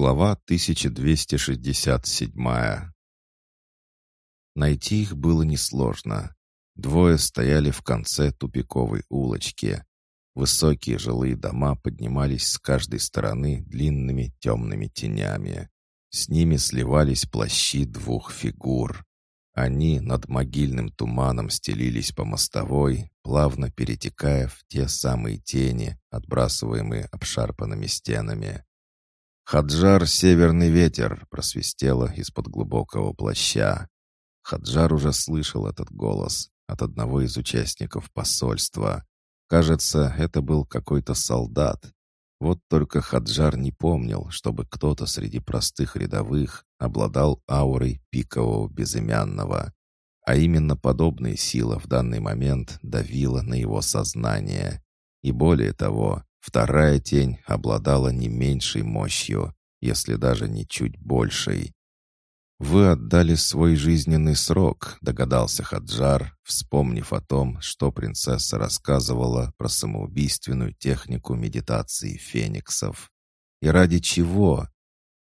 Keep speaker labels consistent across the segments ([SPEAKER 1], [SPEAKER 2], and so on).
[SPEAKER 1] Глава 1267 Найти их было несложно. Двое стояли в конце тупиковой улочки. Высокие жилые дома поднимались с каждой стороны длинными темными тенями. С ними сливались плащи двух фигур. Они над могильным туманом стелились по мостовой, плавно перетекая в те самые тени, отбрасываемые обшарпанными стенами. «Хаджар — северный ветер!» — просвистело из-под глубокого плаща. Хаджар уже слышал этот голос от одного из участников посольства. Кажется, это был какой-то солдат. Вот только Хаджар не помнил, чтобы кто-то среди простых рядовых обладал аурой пикового безымянного. А именно подобная сила в данный момент давила на его сознание. И более того, Вторая тень обладала не меньшей мощью, если даже не чуть большей. «Вы отдали свой жизненный срок», — догадался Хаджар, вспомнив о том, что принцесса рассказывала про самоубийственную технику медитации фениксов. «И ради чего?»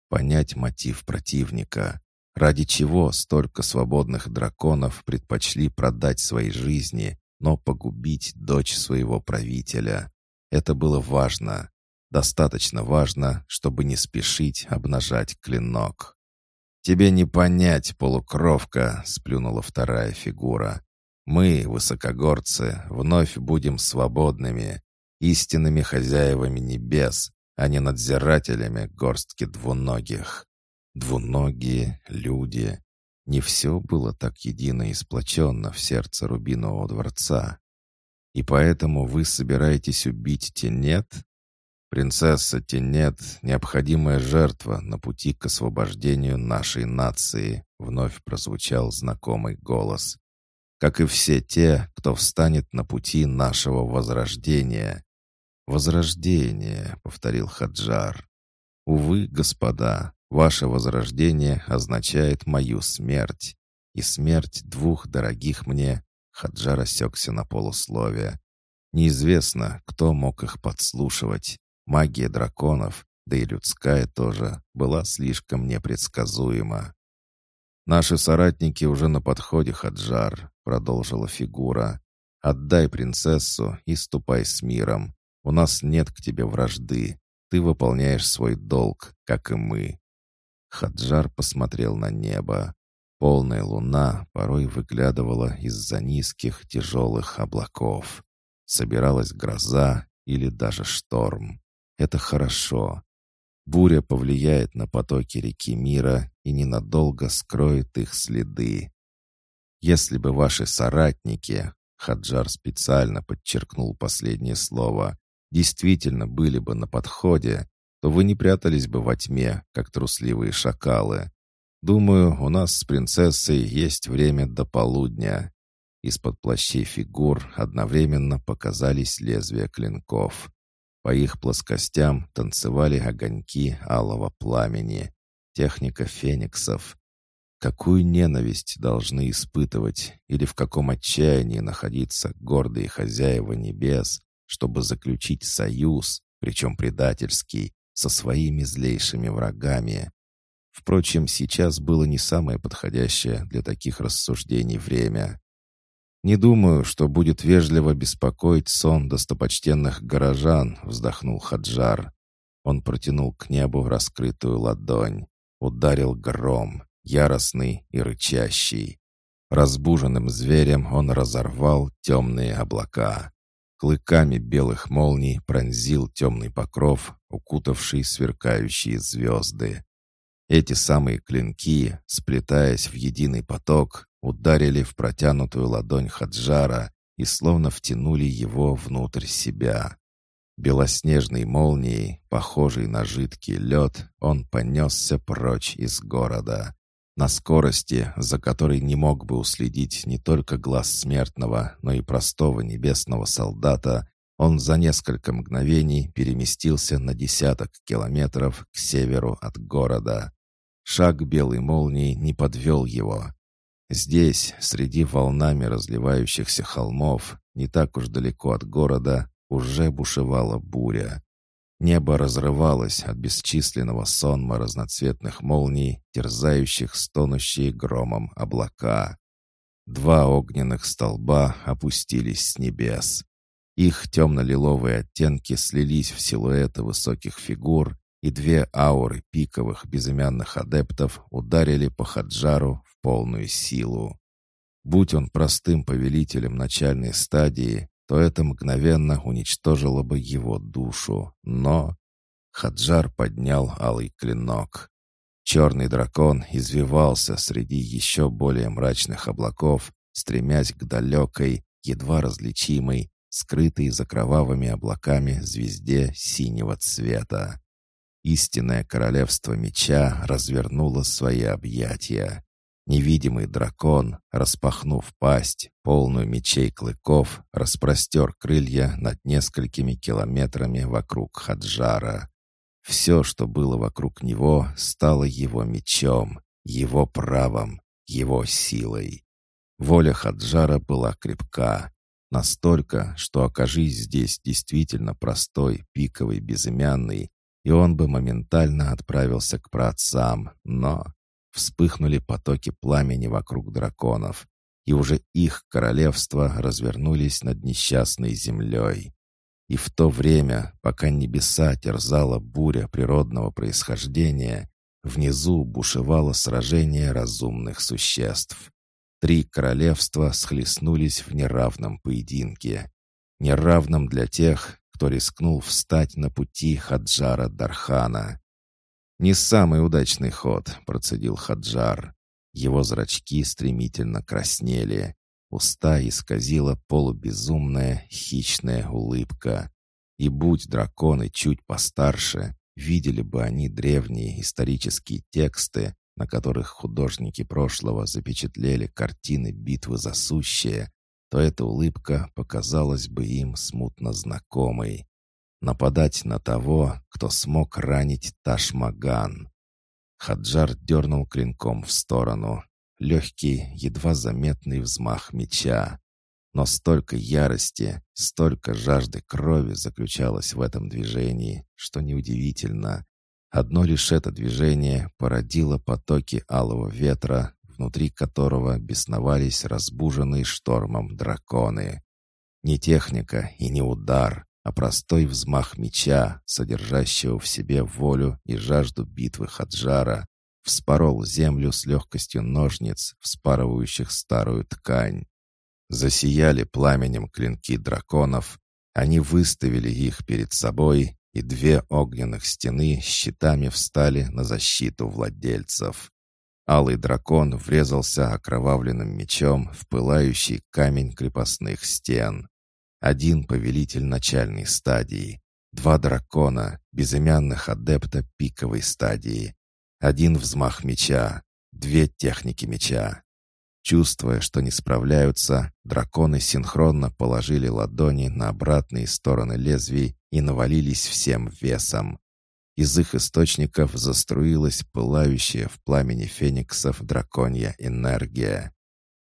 [SPEAKER 1] Понять мотив противника. Ради чего столько свободных драконов предпочли продать свои жизни, но погубить дочь своего правителя? Это было важно. Достаточно важно, чтобы не спешить обнажать клинок. «Тебе не понять, полукровка!» — сплюнула вторая фигура. «Мы, высокогорцы, вновь будем свободными, истинными хозяевами небес, а не надзирателями горстки двуногих. Двуногие люди. Не все было так едино и сплоченно в сердце Рубинового дворца. И поэтому вы собираетесь убить Тенет? Принцесса Тенет — необходимая жертва на пути к освобождению нашей нации, вновь прозвучал знакомый голос. Как и все те, кто встанет на пути нашего возрождения. «Возрождение», — повторил Хаджар. «Увы, господа, ваше возрождение означает мою смерть, и смерть двух дорогих мне Хаджар осекся на полусловие. Неизвестно, кто мог их подслушивать. Магия драконов, да и людская тоже, была слишком непредсказуема. «Наши соратники уже на подходе, Хаджар», — продолжила фигура. «Отдай принцессу и ступай с миром. У нас нет к тебе вражды. Ты выполняешь свой долг, как и мы». Хаджар посмотрел на небо. Полная луна порой выглядывала из-за низких тяжелых облаков. Собиралась гроза или даже шторм. Это хорошо. Буря повлияет на потоки реки мира и ненадолго скроет их следы. Если бы ваши соратники, Хаджар специально подчеркнул последнее слово, действительно были бы на подходе, то вы не прятались бы во тьме, как трусливые шакалы. Думаю, у нас с принцессой есть время до полудня. Из-под плащей фигур одновременно показались лезвия клинков. По их плоскостям танцевали огоньки алого пламени. Техника фениксов. Какую ненависть должны испытывать или в каком отчаянии находиться гордые хозяева небес, чтобы заключить союз, причем предательский, со своими злейшими врагами. Впрочем, сейчас было не самое подходящее для таких рассуждений время. «Не думаю, что будет вежливо беспокоить сон достопочтенных горожан», — вздохнул Хаджар. Он протянул к небу раскрытую ладонь. Ударил гром, яростный и рычащий. Разбуженным зверем он разорвал темные облака. Клыками белых молний пронзил темный покров, укутавший сверкающие звезды. Эти самые клинки, сплетаясь в единый поток, ударили в протянутую ладонь Хаджара и словно втянули его внутрь себя. Белоснежной молнией, похожей на жидкий лед, он понесся прочь из города. На скорости, за которой не мог бы уследить не только глаз смертного, но и простого небесного солдата, он за несколько мгновений переместился на десяток километров к северу от города. Шаг белой молнии не подвел его. Здесь, среди волнами разливающихся холмов, не так уж далеко от города, уже бушевала буря. Небо разрывалось от бесчисленного сонма разноцветных молний, терзающих стонущие громом облака. Два огненных столба опустились с небес. Их темно-лиловые оттенки слились в силуэты высоких фигур, и две ауры пиковых безымянных адептов ударили по Хаджару в полную силу. Будь он простым повелителем начальной стадии, то это мгновенно уничтожило бы его душу. Но Хаджар поднял алый клинок. Черный дракон извивался среди еще более мрачных облаков, стремясь к далекой, едва различимой, скрытой за кровавыми облаками звезде синего цвета. Истинное королевство меча развернуло свои объятия. Невидимый дракон, распахнув пасть, полную мечей клыков, распростер крылья над несколькими километрами вокруг Хаджара. Все, что было вокруг него, стало его мечом, его правом, его силой. Воля Хаджара была крепка. Настолько, что окажись здесь действительно простой, пиковый, безымянный, и он бы моментально отправился к праотцам, но Вспыхнули потоки пламени вокруг драконов, и уже их королевства развернулись над несчастной землей. И в то время, пока небеса терзала буря природного происхождения, внизу бушевало сражение разумных существ. Три королевства схлестнулись в неравном поединке. Неравном для тех, кто рискнул встать на пути Хаджара Дархана. «Не самый удачный ход», — процедил Хаджар. Его зрачки стремительно краснели. Уста исказила полубезумная хищная улыбка. И будь драконы чуть постарше, видели бы они древние исторические тексты, на которых художники прошлого запечатлели картины битвы за сущее, то эта улыбка показалась бы им смутно знакомой нападать на того, кто смог ранить Ташмаган. Хаджар дернул клинком в сторону. Легкий, едва заметный взмах меча. Но столько ярости, столько жажды крови заключалось в этом движении, что неудивительно. Одно лишь это движение породило потоки алого ветра, внутри которого бесновались разбуженные штормом драконы. Не техника и не удар, а простой взмах меча, содержащего в себе волю и жажду битвы Хаджара, вспорол землю с легкостью ножниц, вспарывающих старую ткань. Засияли пламенем клинки драконов, они выставили их перед собой, и две огненных стены щитами встали на защиту владельцев. Алый дракон врезался окровавленным мечом в пылающий камень крепостных стен. Один повелитель начальной стадии, два дракона, безымянных адепта пиковой стадии, один взмах меча, две техники меча. Чувствуя, что не справляются, драконы синхронно положили ладони на обратные стороны лезвий и навалились всем весом. Из их источников заструилась пылающая в пламени фениксов драконья энергия.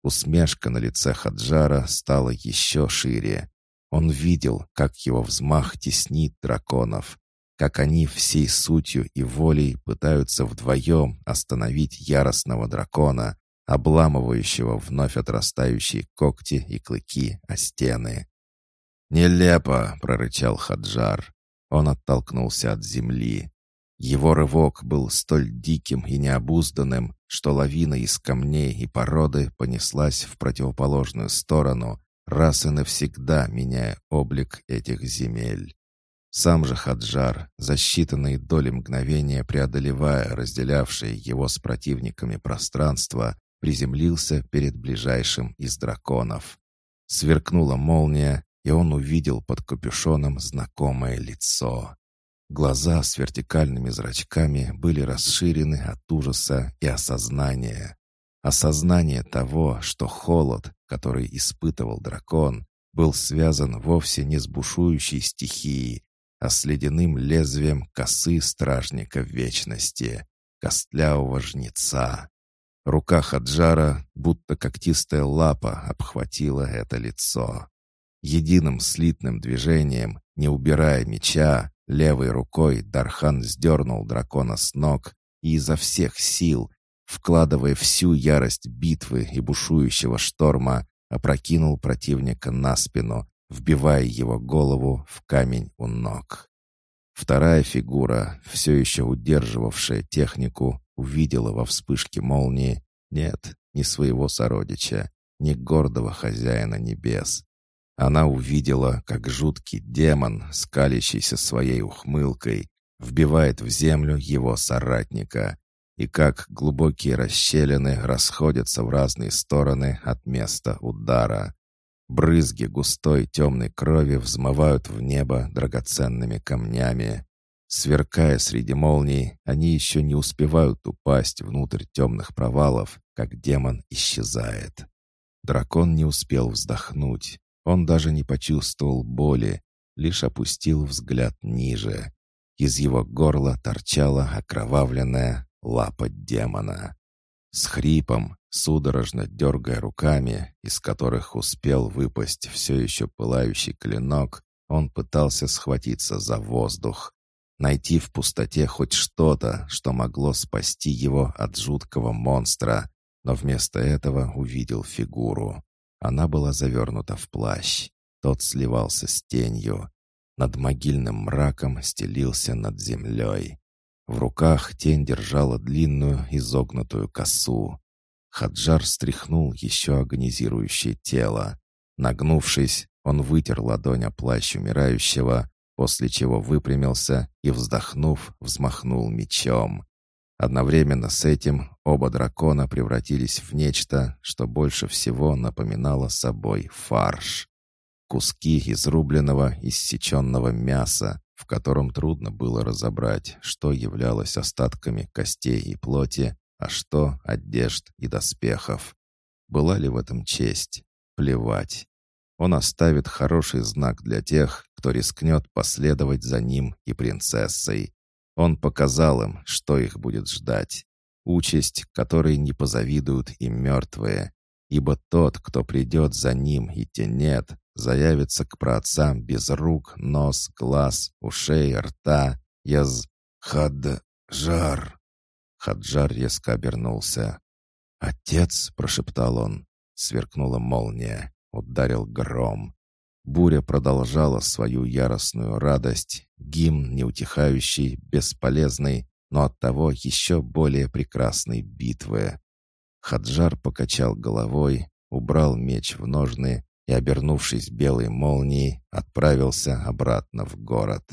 [SPEAKER 1] Усмешка на лице Хаджара стала еще шире. Он видел, как его взмах теснит драконов, как они всей сутью и волей пытаются вдвоем остановить яростного дракона, обламывающего вновь отрастающие когти и клыки о стены. «Нелепо!» — прорычал Хаджар. Он оттолкнулся от земли. Его рывок был столь диким и необузданным, что лавина из камней и породы понеслась в противоположную сторону, раз и навсегда меняя облик этих земель. Сам же Хаджар, за считанные доли мгновения преодолевая разделявшее его с противниками пространство, приземлился перед ближайшим из драконов. Сверкнула молния, и он увидел под капюшоном знакомое лицо. Глаза с вертикальными зрачками были расширены от ужаса и осознания. Осознание того, что холод, который испытывал дракон, был связан вовсе не с бушующей стихией, а с ледяным лезвием косы стражника вечности, костлявого жнеца. Рука Хаджара, будто когтистая лапа, обхватила это лицо. Единым слитным движением, не убирая меча, Левой рукой Дархан сдернул дракона с ног и изо всех сил, вкладывая всю ярость битвы и бушующего шторма, опрокинул противника на спину, вбивая его голову в камень у ног. Вторая фигура, все еще удерживавшая технику, увидела во вспышке молнии нет, не своего сородича, не гордого хозяина небес. Она увидела, как жуткий демон, скалящийся своей ухмылкой, вбивает в землю его соратника, и как глубокие расщелины расходятся в разные стороны от места удара. Брызги густой темной крови взмывают в небо драгоценными камнями. Сверкая среди молний, они еще не успевают упасть внутрь темных провалов, как демон исчезает. Дракон не успел вздохнуть. Он даже не почувствовал боли, лишь опустил взгляд ниже. Из его горла торчала окровавленная лапа демона. С хрипом, судорожно дергая руками, из которых успел выпасть все еще пылающий клинок, он пытался схватиться за воздух, найти в пустоте хоть что-то, что могло спасти его от жуткого монстра, но вместо этого увидел фигуру. Она была завернута в плащ. Тот сливался с тенью. Над могильным мраком стелился над землей. В руках тень держала длинную изогнутую косу. Хаджар стряхнул еще агонизирующее тело. Нагнувшись, он вытер ладонь о плащ умирающего, после чего выпрямился и, вздохнув, взмахнул мечом. Одновременно с этим оба дракона превратились в нечто, что больше всего напоминало собой фарш. Куски изрубленного, иссеченного мяса, в котором трудно было разобрать, что являлось остатками костей и плоти, а что одежд и доспехов. Была ли в этом честь? Плевать. Он оставит хороший знак для тех, кто рискнет последовать за ним и принцессой. Он показал им, что их будет ждать. Участь, которой не позавидуют и мертвые. Ибо тот, кто придет за ним и те нет, заявится к праотцам без рук, нос, глаз, ушей, рта, яз... Хаджар. Хаджар резко обернулся. «Отец!» — прошептал он. Сверкнула молния. Ударил гром. Буря продолжала свою яростную радость, гимн неутихающий, бесполезный, но оттого еще более прекрасной битвы. Хаджар покачал головой, убрал меч в ножны и, обернувшись белой молнией, отправился обратно в город.